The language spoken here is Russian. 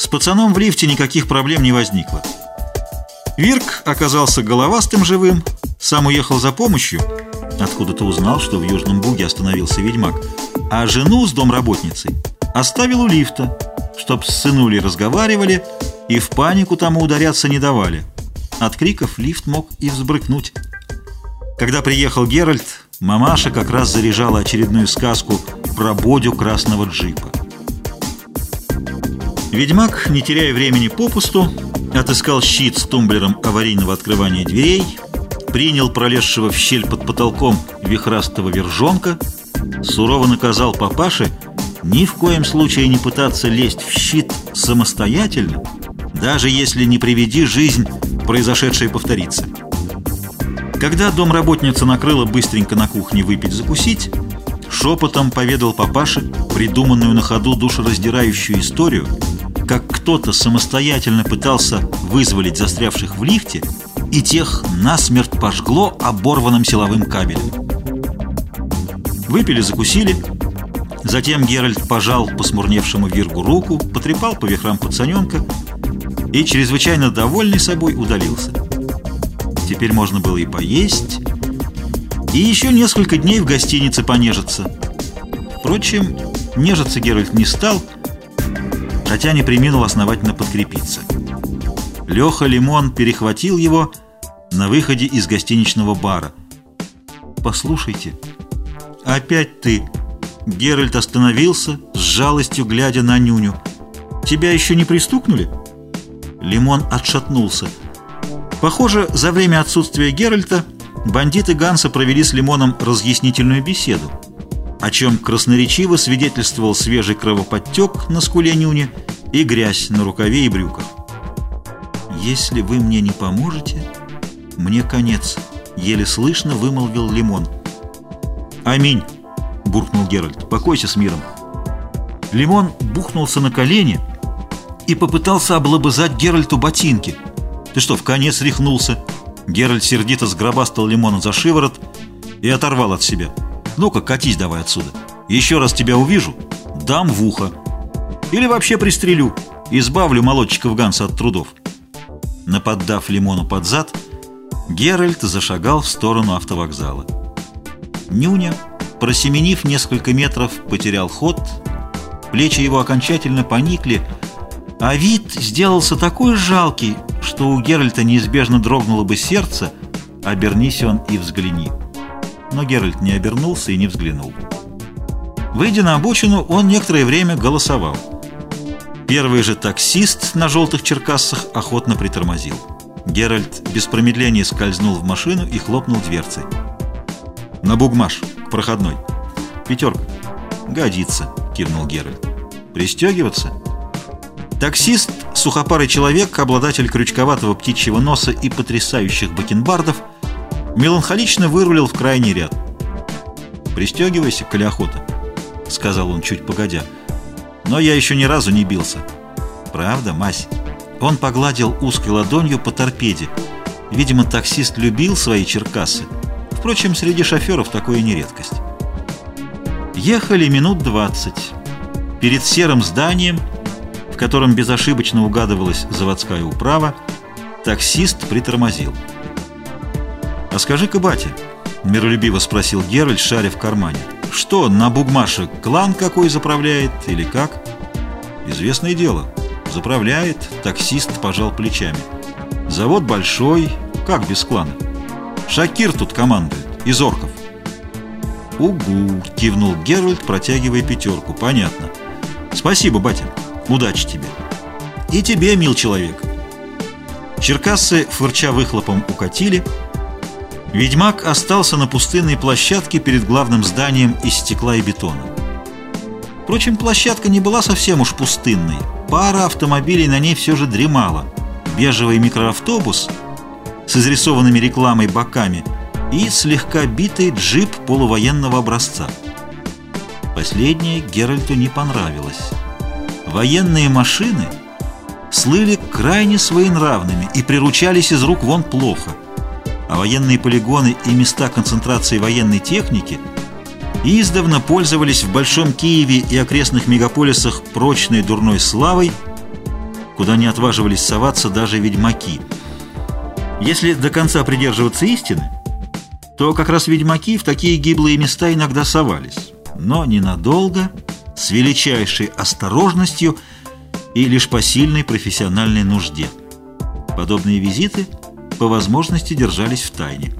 С пацаном в лифте никаких проблем не возникло. Вирк оказался головастым живым, сам уехал за помощью, откуда-то узнал, что в Южном Буге остановился ведьмак, а жену с домработницей оставил у лифта, чтоб с сынулей разговаривали и в панику тому ударяться не давали. От криков лифт мог и взбрыкнуть. Когда приехал Геральт, мамаша как раз заряжала очередную сказку про Бодю красного джипа. Ведьмак, не теряя времени попусту, отыскал щит с тумблером аварийного открывания дверей, принял пролезшего в щель под потолком вихрастого вержонка, сурово наказал папаше ни в коем случае не пытаться лезть в щит самостоятельно, даже если не приведи жизнь, произошедшее повторится. Когда домработница накрыла быстренько на кухне выпить-закусить, шепотом поведал папаше придуманную на ходу душераздирающую историю, как кто-то самостоятельно пытался вызволить застрявших в лифте, и тех насмерть пожгло оборванным силовым кабелем. Выпили, закусили. Затем Геральт пожал посмурневшему Виргу руку, потрепал по вихрам пацаненка и, чрезвычайно довольный собой, удалился. Теперь можно было и поесть, и еще несколько дней в гостинице понежиться. Впрочем, нежиться Геральт не стал, хотя не приминул основательно подкрепиться. Леха Лимон перехватил его на выходе из гостиничного бара. «Послушайте, опять ты!» Геральт остановился, с жалостью глядя на нюню. «Тебя еще не пристукнули?» Лимон отшатнулся. Похоже, за время отсутствия Геральта бандиты Ганса провели с Лимоном разъяснительную беседу о чем красноречиво свидетельствовал свежий кровоподтек на скуле нюни и грязь на рукаве и брюках. «Если вы мне не поможете, мне конец», — еле слышно вымолвил Лимон. «Аминь», — буркнул Геральт, — «покойся с миром». Лимон бухнулся на колени и попытался облобызать Геральту ботинки. «Ты что, в конец рехнулся?» Геральт сердито сгробастал Лимона за шиворот и оторвал от себя. Ну-ка, катись давай отсюда. Еще раз тебя увижу, дам в ухо. Или вообще пристрелю, избавлю молодчиков Ганса от трудов. Наподдав лимону под зад, Геральт зашагал в сторону автовокзала. Нюня, просеменив несколько метров, потерял ход, плечи его окончательно поникли, а вид сделался такой жалкий, что у Геральта неизбежно дрогнуло бы сердце, обернись он и взгляни но Геральт не обернулся и не взглянул. Выйдя на обочину, он некоторое время голосовал. Первый же таксист на желтых черкассах охотно притормозил. Геральт без промедления скользнул в машину и хлопнул дверцей. «На бугмаш, к проходной. Пятерка». «Годится», — кивнул Геральт. «Пристегиваться?» Таксист, сухопарый человек, обладатель крючковатого птичьего носа и потрясающих бакенбардов — меланхолично вырулил в крайний ряд. «Пристегивайся, коли охота», — сказал он чуть погодя. «Но я еще ни разу не бился». «Правда, Мась?» Он погладил узкой ладонью по торпеде. Видимо, таксист любил свои черкасы. Впрочем, среди шоферов такое не редкость. Ехали минут двадцать. Перед серым зданием, в котором безошибочно угадывалась заводская управа, таксист притормозил. «А скажи-ка, батя», — миролюбиво спросил Геральт, шаря в кармане, «что, на Бугмаше клан какой заправляет или как?» «Известное дело. Заправляет, таксист пожал плечами. Завод большой, как без клана? Шакир тут командует, из орков». «Угу», — кивнул Геральт, протягивая пятерку. «Понятно. Спасибо, батя. Удачи тебе». «И тебе, мил человек». Черкассы, фырча выхлопом, укатили — Ведьмак остался на пустынной площадке перед главным зданием из стекла и бетона. Впрочем, площадка не была совсем уж пустынной. Пара автомобилей на ней все же дремала. Бежевый микроавтобус с изрисованными рекламой боками и слегка битый джип полувоенного образца. Последнее Геральту не понравилось. Военные машины слыли крайне своенравными и приручались из рук вон плохо а военные полигоны и места концентрации военной техники издавна пользовались в Большом Киеве и окрестных мегаполисах прочной дурной славой, куда не отваживались соваться даже ведьмаки. Если до конца придерживаться истины, то как раз ведьмаки в такие гиблые места иногда совались, но ненадолго, с величайшей осторожностью и лишь по сильной профессиональной нужде. Подобные визиты по возможности держались в тайне.